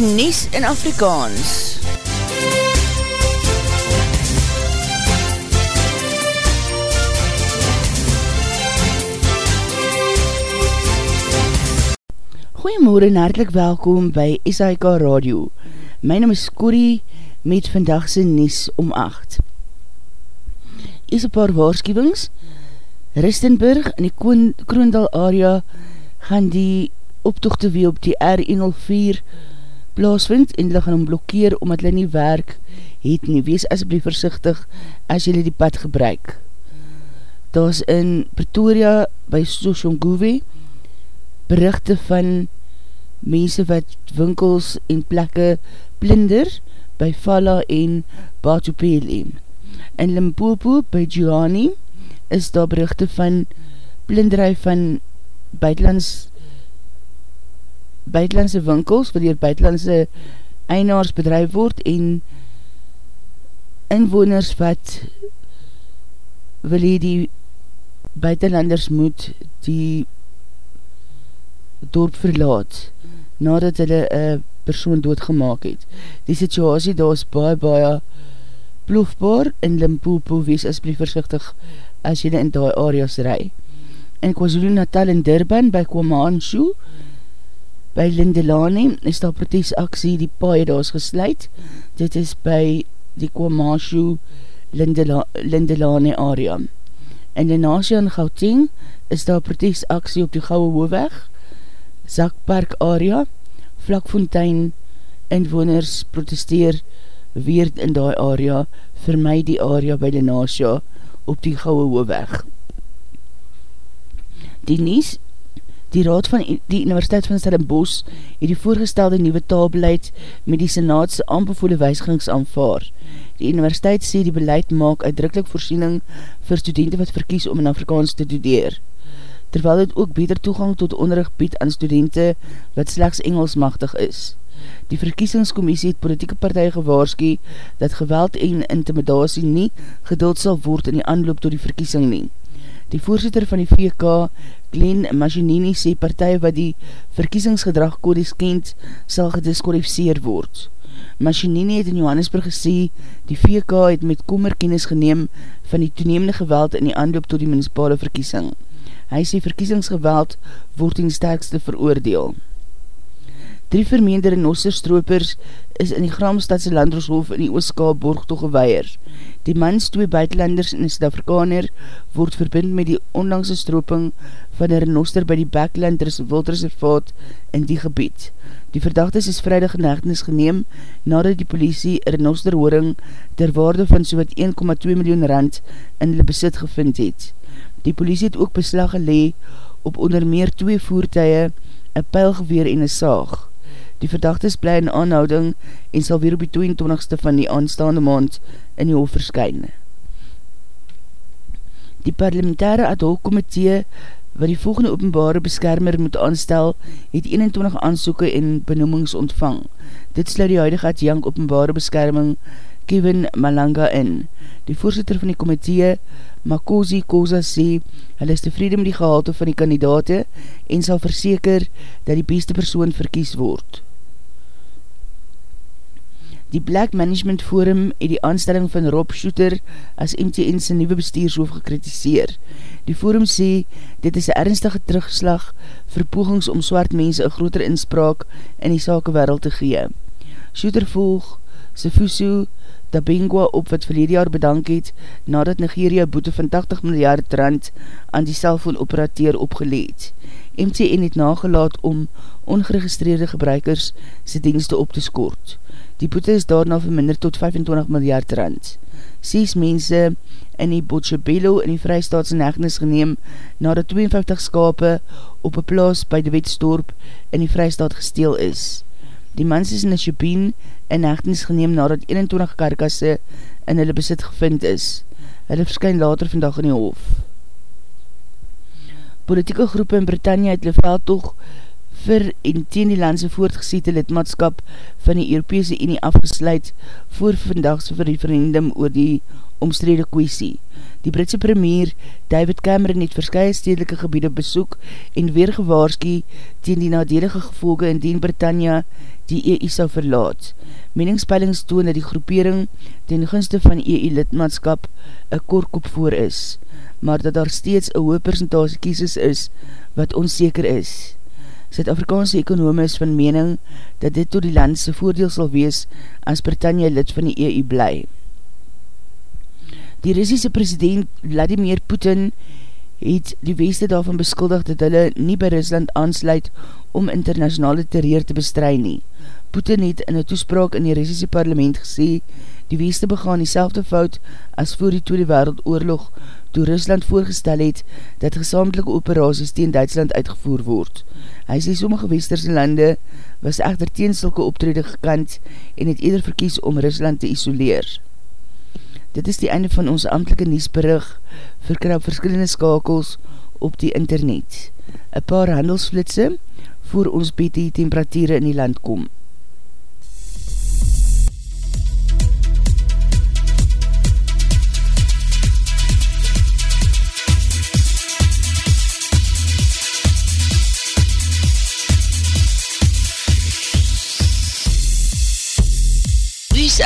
die Nies in Afrikaans. Goeiemorgen en hartelijk welkom by SIK Radio. My naam is Corrie met vandagse Nies om 8. Is een paar waarschuwings. Ristenburg in die Kroondal area gaan die optochte wie op die R104 plaasvind en hulle gaan hom blokkeer omdat hulle nie werk het nie. Wees asblief versichtig as julle die pad gebruik. Daar is in Pretoria by Soshongove berichte van mense wat winkels en plekke blinder by Fala en Batupele. In Limpopo by Gianni is daar berichte van blinderij van buitenlands buitenlandse winkels wat dier buitenlandse einaars bedrijf word en inwoners wat wil hier die buitenlanders moet die dorp verlaat nadat hulle een persoon doodgemaak het. Die situasie daar is baie baie ploefbaar in Limpopo, wees asblief versichtig as jylle in die areas rij. In KwaZulu Natal in Durban by Kwamaanshoe By Lindelane is daar protesaksie die paie daar is gesluit. Dit is by die Kwamashu Lindela Lindelane area. In Lenasia in Gauteng is daar protesaksie op die Gouwe Hoofweg, Zakpark area, Vlakfontein inwoners protesteer weer in die area, vir my die area by Lenasia op die Gouwe Hoofweg. Die Nies Die Raad van die Universiteit van Stellenbosch het die voorgestelde nieuwe taalbeleid met die Senaatse aanbevoelde wijzigings aanvaar. Die universiteit sê die beleid maak uitdrukkelijk voorsiening vir studenten wat verkies om in Afrikaans te studeer. Terwyl het ook beter toegang tot onderrig bied aan studenten wat slechts Engels machtig is. Die verkiesingscommissie het politieke partij gewaarski dat geweld en intimidatie nie geduld sal word in die aanloop tot die verkiesing nie. Die voorzitter van die VK, Glenn Maginini, sê partij wat die verkiesingsgedrag kodes kent, sal gedisqualificeer word. Maginini het in Johannesburg gesê, die VK het met kommer kennis geneem van die toenemende geweld in die aanloop tot die municipale verkiesing. Hy sê verkiesingsgeweld word in sterkste veroordeel. Drie vermeende renosterstropers is in die Gramstadse Landroshof in die Ooskaap borg toegeweier. Die mans, twee buitenlanders en een Suid-Afrikaner word verbind met die onlangse stroping van een renoster by die Backland Wildreservaat in die gebied. Die verdachtes is vrijdag in hechtenis geneem nadat die politie een renosterhoring ter waarde van sowat 1,2 miljoen rand in hulle besit gevind het. Die politie het ook beslag gelee op onder meer twee voertuie, een pijlgeweer en een saag. Die verdachtes bly in aanhouding en sal weer op die 22ste van die aanstaande maand in die hof verskyn. Die parlementaire ad hoc komitee wat die volgende openbare beskermer moet aanstel, het 21 aansoeke en benoemings ontvang. Dit sluit die huidige adjank openbare beskerming Kevin Malanga in. Die voorzitter van die komitee, Makosi Koza, sê, hy is tevrede met die gehalte van die kandidate en sal verseker dat die beste persoon verkies word. Die Black Management Forum het die aanstelling van Rob Shooter as MTN sy nieuwe bestuurshoof gekritiseer. Die forum sê, dit is een ernstige terugslag vir pogings om swart mense een groter inspraak in die sake wereld te gee. Shooter volg Sifusu Tabengwa op wat verlede jaar bedank het nadat Nigeria boete van 80 miljard rand aan die cellfoon-operateur opgeleed. MTN het nagelaat om ongeregistreerde gebruikers sy dienste op te skort. Die boete is daarna verminder tot 25 miljard rand. Sies mense in die Bochabelo in die Vrijstaatse negnis geneem nadat 52 skape op een plaas by de wetstorp in die Vrijstaat gesteel is. Die mens is in die Shabien in negnis geneem nadat 21 karkasse in hulle besit gevind is. Hulle verskyn later vandag in die hof. Politieke groepe in Britannia het hulle veldtocht vir en teen die landse voortgesiete lidmaatskap van die Europese Unie afgesluit voor vandagse referendum oor die omstrede kwestie. Die Britse premier David Cameron het verskye stedelike gebiede besoek en weer gewaarski teen die nadelige gevolge indien Britannia die EU sal verlaat. Meningspeilings toon dat die groepering ten gunste van EU-lidmaatskap een korkop voor is, maar dat daar steeds een hoë percentage kieses is wat onzeker is. Zuid-Afrikaanse ekonome is van mening dat dit tot die landse voordeel sal wees as Britannia lid van die EU bly. Die Russische president Vladimir Putin het die weeste daarvan beskuldig dat hulle nie by Rusland aansluit om internationale terreur te bestry nie. Putin het in een toespraak in die Russische parlement gesê die weeste begaan die fout as voor die Tweede Wereldoorlog toe Rusland voorgestel het dat gesamelike operaties teen Duitsland uitgevoer word. Hy sê sommige westerse lande was echter teen sulke optrede gekant en het eerder verkies om Rusland te isoleer. Dit is die einde van ons amtelike niesberig verkry op verskillende skakels op die internet. Een paar handelsflitse voor ons die temperatuur in die land kom.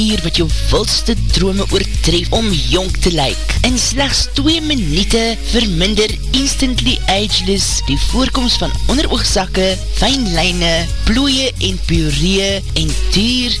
wonderkier wat jou wildste drome oortref om jong te lyk. In slechts 2 minute verminder instantly ageless die voorkomst van onderoogzakke, fijnlijne, plooie en puree en duur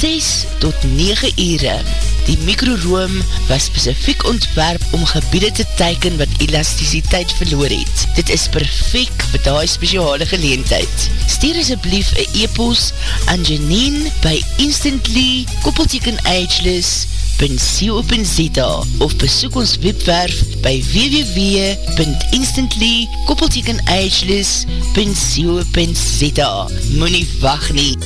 6 tot 9 ure. Die mikroroom was specifiek ontwerp om gebiede te teiken wat elasticiteit verloor het. Dit is perfect vir die speciale geleentheid. Stuur asjeblief een e-post aan Janine by instantly koppelteken ageless.co.za of besoek ons webwerf by www.instantly koppelteken ageless.co.za Moe nie wacht nie.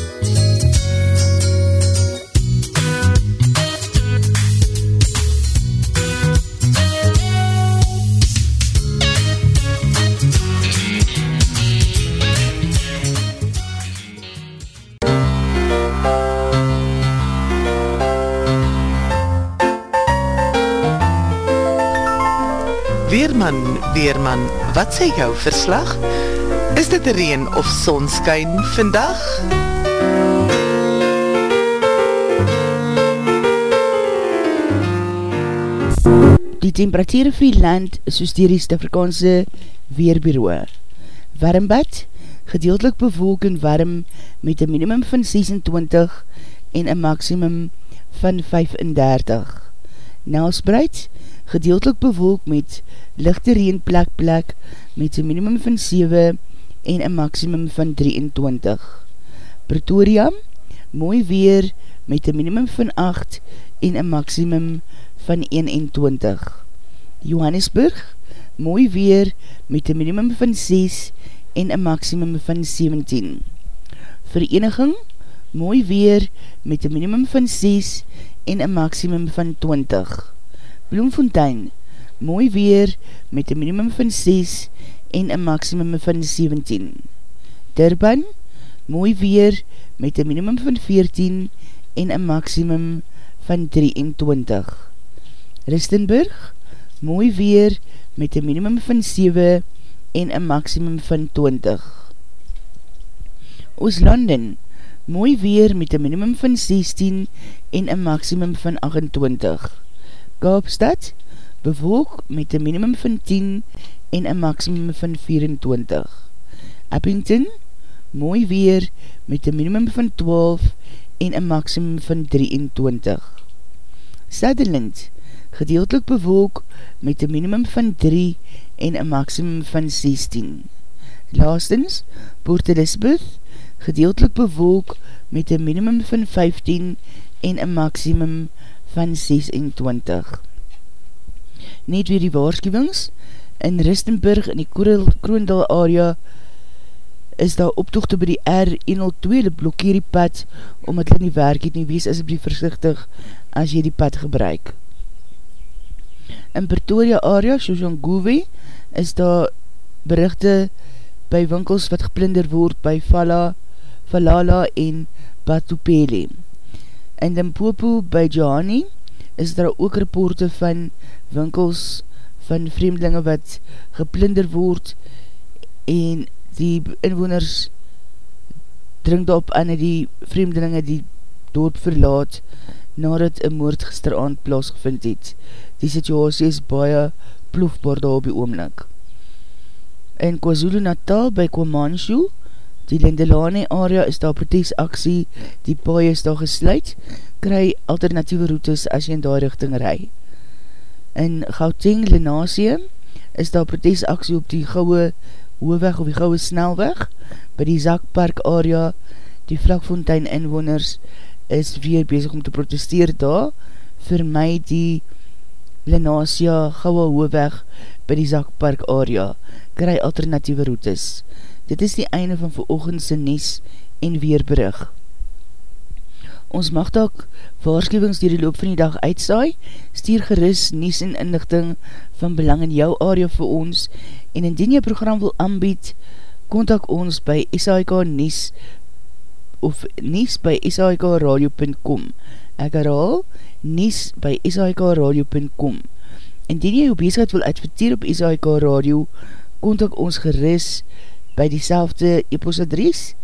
Weerman, wat sê jou verslag? Is dit reen of sonskyn vandag? Die temperatuur vir die land soos dier die Stafrikaanse Weerbureau. Warmbad, gedeeltelik bewolk en warm met een minimum van 26 en een maximum van 35. Nelsbreid, gedeeltelik bewolk met lichte reen plek plek met een minimum van 7 en een maximum van 23. Pretoria, mooi weer met een minimum van 8 en een maximum van 21. Johannesburg, mooi weer met een minimum van 6 en een maximum van 17. Vereniging, mooi weer met een minimum van 6 en een maximum van 20. Bloemfontein, mooi weer met een minimum van 6 en een maximum van 17. Durban, mooi weer met een minimum van 14 en een maximum van 23. Ristenburg, mooi weer met een minimum van 7 en een maximum van 20. Ooslanden, mooi weer met een minimum van 16 en een maximum van 28. Kaapstad, bevolk met een minimum van 10 en een maximum van 24. Abington, mooi weer met een minimum van 12 en een maximum van 23. Sutherland, gedeeltelik bevolk met een minimum van 3 en een maximum van 16. Laastens, Port Elizabeth, gedeeltelik bevolk met een minimum van 15 en een maximum van 26. Net weer die waarschuwings, in Ristenburg in die Kroondal area is daar optochte by die R102 die blokkeer die pad omdat hulle nie werk het nie, wees asblief versichtig as jy die pad gebruik. In Pretoria area, Shoshanguwe, is daar berichte by winkels wat geplinder word by Fala, Falala en Batupele. In Limpopo by Johani is daar ook rapporte van winkels van vreemdelinge wat geplinder word en die inwoners drink daarop aan die vreemdelinge die dorp verlaat nadat een moord gisteravond plaasgevind het. Die situasie is baie ploefbaar daar op die oomlik. In KwaZulu Natal by Kwamanshu, die Lindelane area is daar protesaksie, die paai is daar gesluit, kry alternatieve routes as jy in daar richting rij. In Gauteng, Lenasie, is daar protesaksie op die gouwe hoofweg of die gouwe snelweg, by die Zakpark area, die Vlakfontein inwoners is weer bezig om te protesteer daar, vir my die Lenasia gouwe hoofweg by die Zakpark area, kry alternatieve routes. Dit is die einde van veroogendse Nies en Weerbrug. Ons mag tak waarschuwings die die loop van die dag uitsaai, stuur geris Nies en inlichting van belang in jou area vir ons. En indien jy program wil aanbied, kontak ons by SAIK Nies of Nies by SAIKradio.com Ek herhaal, Nies by SAIKradio.com Indien jy jou bezigheid wil adverteer op SAIK Radio, kontak ons geris by die selfde e-postadries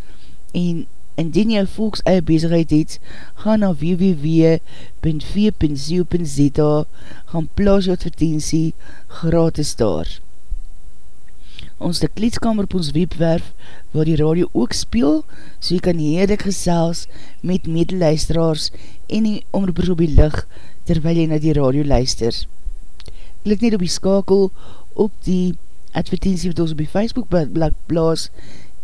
en indien jy volks eie bezigheid het, ga na www.v.co.za gaan plaas jou advertentie gratis daar ons de kleedskamer op ons webwerf waar die radio ook speel, so jy kan heerlik gesels met medeluisteraars en die omroepers op die licht terwyl jy na die radio luister. Klik net op die skakel op die advertentie wat ons op die Facebook blad plaas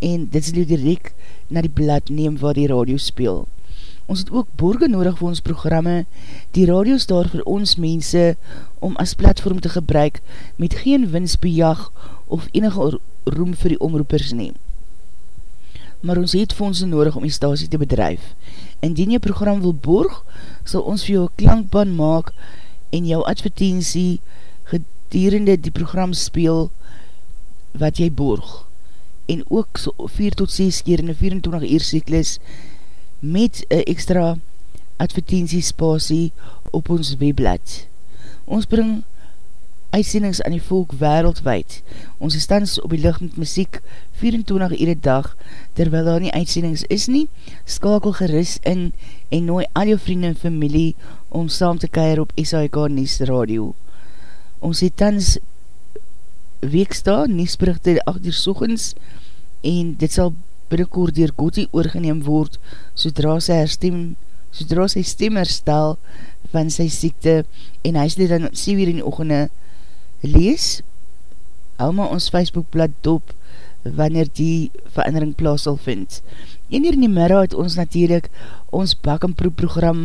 en dit sal jy direct na die blad neem waar die radio speel. Ons het ook borge nodig vir ons programme. Die radio is daar vir ons mense om as platform te gebruik met geen winsbejag of enige roem vir die omroepers neem. Maar ons het fondse nodig om die stasie te bedrijf. Indien jy program wil borg, sal ons vir jou klankbaan maak en jou advertentie gedurende die program speel wat jy borg. En ook so 4 tot 6 keer in die 24 uur cyklus met een extra advertentiespasie op ons webblad. Ons bring uitsendings aan die volk wereldwijd. Ons is stans op die licht met muziek 24 uur dag, terwyl daar nie uitsendings is nie, skakel geris in en nooi al jou vrienden en familie om saam te keir op SAIK Nies Radio. Ons het tans weeksta, Niesberichte 8 uur soegens, en dit sal binnenkort dier Gotti oorgeneem word, sodra sy herstem, sodra sy stem herstel van sy siekte, en hy sê dan 7 uur in die oogende lees, hou maar ons Facebookblad dop, wanneer die verandering plaas sal vind. Een hier in die middag het ons natuurlijk ons bak en proep program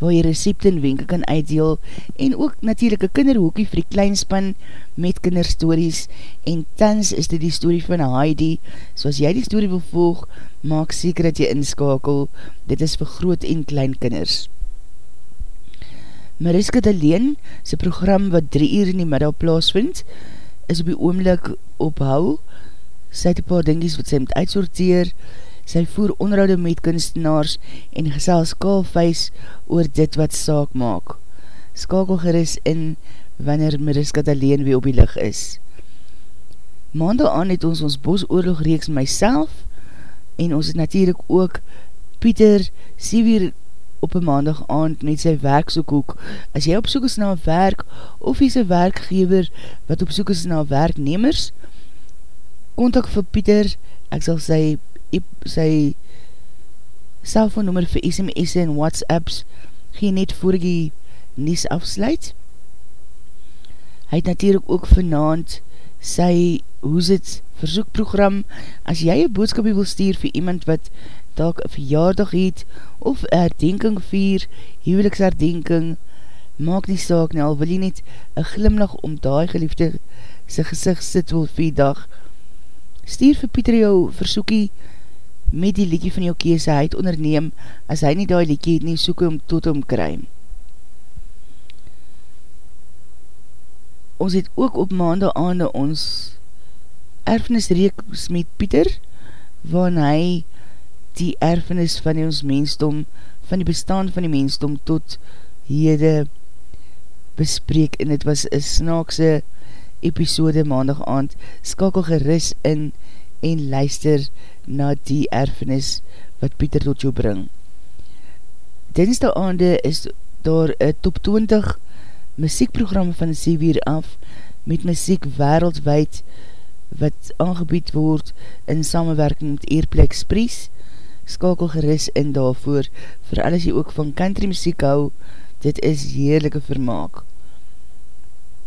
waar jy recepte en wenke kan uitdeel en ook natuurlijk een kinderhoekie vir die kleinspan met kinderstories en tans is dit die story van Heidi. So as jy die story wil volg maak seker dat jy inskakel. Dit is vir groot en klein kinders. Mariska Daleen sy program wat drie uur in die middag plaasvind is op die oomlik ophou. Sy het een paar dingies wat sy moet uitsorteer sy voer onderhoude met kunstenaars en gesels kaalvuis oor dit wat saak maak. Skakel geris in wanneer Mariskat alleen weer op die lig is. Maandag aan het ons ons bosoorlog reeks myself en ons het natuurlijk ook Pieter Siewier op een maandag aand met sy werksoekhoek. As jy op soek is na werk of jy sy werkgever wat op soek is na werknemers, kontak vir Pieter, ek sal sy sy cellfoonnummer vir SMS en Whatsapps gee net voor die nies afsluit. Hy het natuurlijk ook vanavond sy Hoezit verzoekprogram. As jy een boodskapie wil stuur vir iemand wat dalk een verjaardag het of een herdenking vier, huweliksherdenking, maak nie saak nie, al wil jy net een glimlach om daai geliefde sy gezicht sit wil vir dag. Stuur vir Pieter jou versoekie met die liedje van jou kees hy het onderneem, as hy nie die liedje het nie, soek hom tot hom kry. Ons het ook op maandag aande ons erfenis reeks met Pieter, waarin hy die erfenis van ons mensdom, van die bestaan van die mensdom tot hede bespreek, en het was een snaakse episode maandag aand, skakel geris in en luister na die erfenis wat Pieter tot jou bring. Dinsdag aande is daar een top 20 muziekprogram van 7 uur af met muziek wereldwijd wat aangebied word in samenwerking met Airplay Express. Skakel geris in daarvoor, vir alles jy ook van country muziek hou, dit is heerlijke vermaak.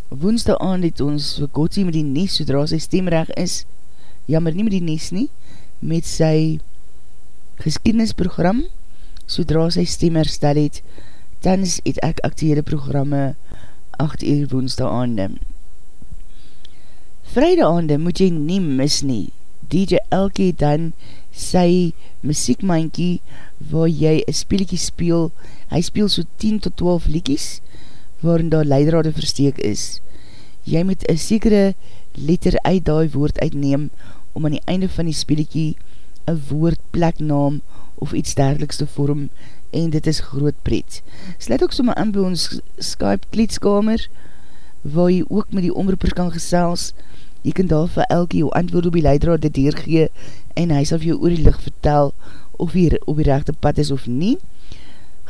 Woensdag aand het ons vir Gotsie met die nies, sodra sy stemreg is, jammer nie met die nies nie, met sy geskiednisprogram, sodra sy stem herstel het, tens het ek actiehede programme 8 uur woensdag aande. Vrijde aande moet jy nie mis nie. DJ Elke dan sy muziekmankie waar jy een speeliekie speel, hy speel so 10 tot 12 liekies waarin daar leidrade versteek is. Jy moet een sekere letter uit die woord uitneem om aan die einde van die speletjie een woord, pleknaam of iets dergeliks te vorm en dit is groot pret. Sluit ook sommer aan by ons Skype kleedskamer waar jy ook met die omroepers kan gesels. Jy kan daar vir elke jou antwoord op die leidraad dit deurgee en hy sal vir jou oor die licht vertel of jy op die rechte pad is of nie.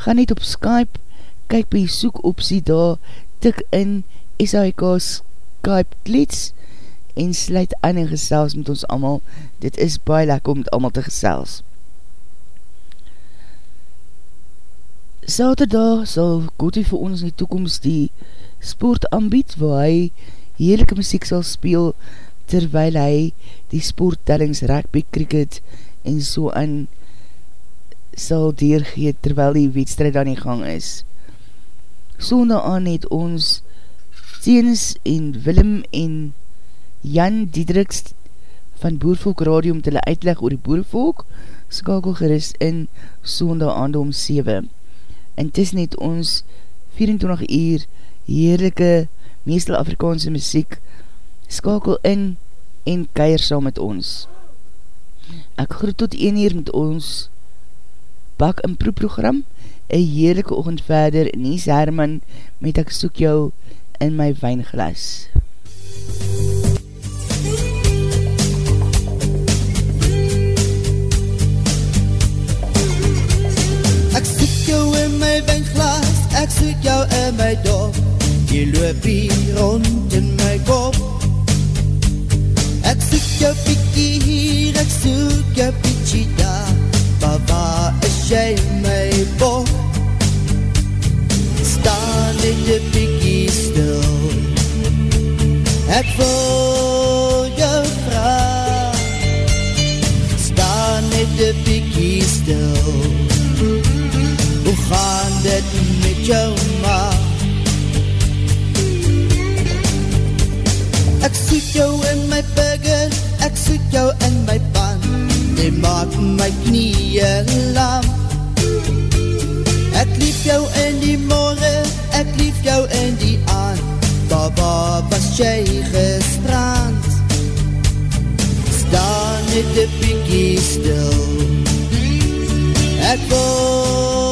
Ga net op Skype, kyk by die soek optie daar, tik in SHK Skype kleeds en sluit aan en gesels met ons allemaal. Dit is baie lekker om met allemaal te gesels. Saterdag sal Gotti vir ons in die toekomst die sport aanbied waar hy heerlijke muziek sal speel terwyl hy die sporttellings rugby, cricket en so aan sal deurgeet terwyl die wedstrijd aan die gang is. Sondag aan het ons Teens en Willem en Jan Diedriks van Boervolk Radio om te hulle uitleg oor die boervolk, skakel gerust in sondag aand om 7. En tis net ons 24 uur heerlijke meestal Afrikaanse muziek skakel in en keir saam met ons. Ek groet tot 1 uur met ons bak en proeprogram, een heerlijke oogend verder, Nies Herman, met ek soek jou in my wijnglas. Ek soek jou in my dop Jy loop hier rond in my kop Ek soek jou piekie hier, ek soek jou piekie daar Maar waar is jy my bop? Staan in die piekie stil Ek wil jou vraag Staan in die piekie stil Hoe gaan ma? Ek soek jou in my burger Ek soek jou in my pan. Jy maak my knieën lam. Ek lief jou in die morgen Ek lief jou in die aan Baba was jy gestrand Staan net een bykie stil. Ek wil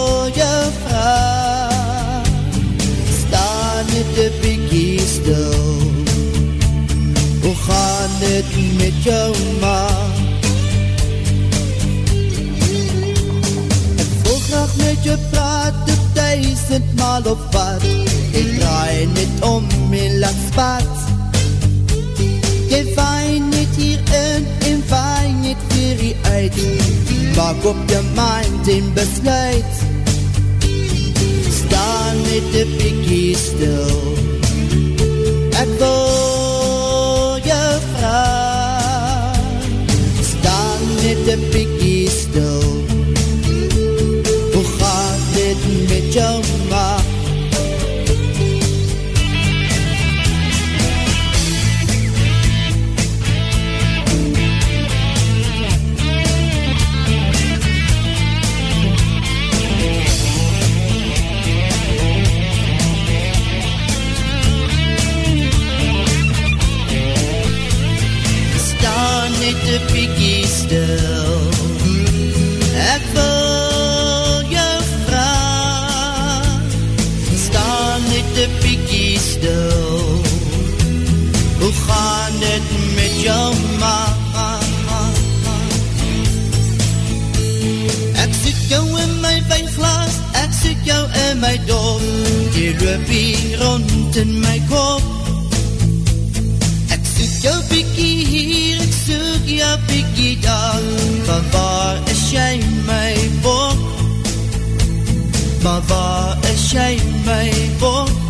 net een bykie stil. Hoe gaan het met jou ma? Ek wil graag met jou praat De duisend maal op wat Ek draai net om en laat spat Jy vaai net hierin en vaai net vir die uit. Maak op jou mind en besluit Net een bykie stil. Ek wil jou vraag Staan net een bykie stil. Hoe gaat dit met jou Ek wil jou vraag Staan net een bykie stil. Hoe gaan dit met jou ma? Ek soek jou in my wijnglas Ek soek jou in my dop Jy loop hier rond in my kop jou Van waar is jy my bok? Van waar is jy my bok?